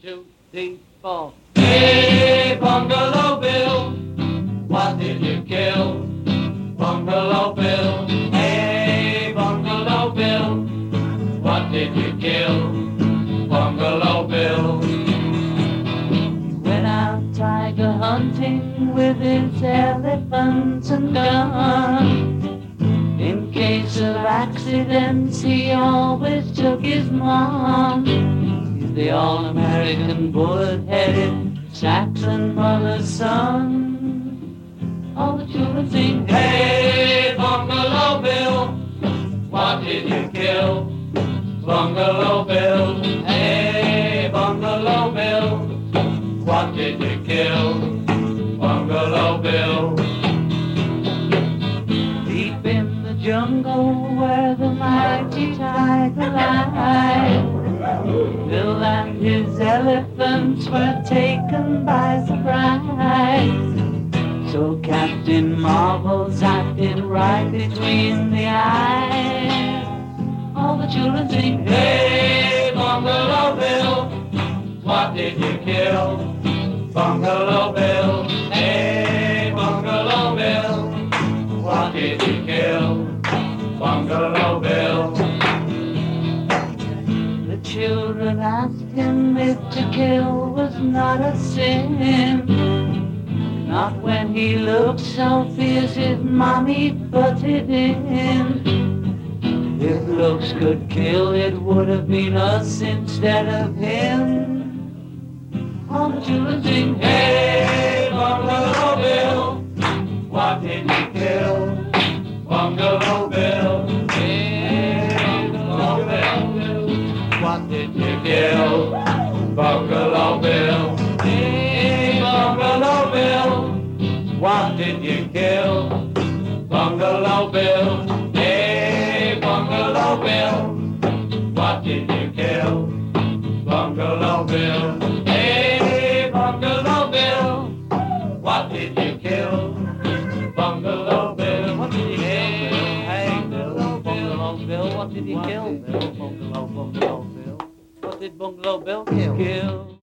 two, three, four. Hey, Bungalow Bill, what did you kill? Bungalow Bill, hey, Bungalow Bill, what did you kill? Bungalow Bill. Went out tiger hunting with his elephants and gun. In case of accidents, he always took his mom. The all-American bullet-headed Saxon mother's son. All the children sing, Hey, Bungalow Bill, what did you kill? Bungalow Bill, hey, Bungalow Bill, what did you kill? Bungalow Bill. Deep in the jungle where the mighty tiger lies, his elephants were taken by surprise. So Captain Marvel's acting right between the eyes. All the children sing, Hey, Bungalow Bill, what did you kill? Bungalow Bill, asked him if to kill was not a sin. Not when he looked so fierce his mommy butted in. If looks could kill, it would have been us instead of him. All the sing, Hey, Bungalow Bill, what did you you kill? Bungalow Bill, hey, Bungalow Bill, what did you kill? Bungalow Bill, hey, Bungalow Bill, what did you kill? Bungalow Bill, hey, Bungalow Bill, what did you kill? Bungalow Bill, what did you kill? Hey, Bill, Bungalow Bill, what did he kill? Bill, Bungalow, Bungalow Bill. Did Bungalow Bill kill? Kill.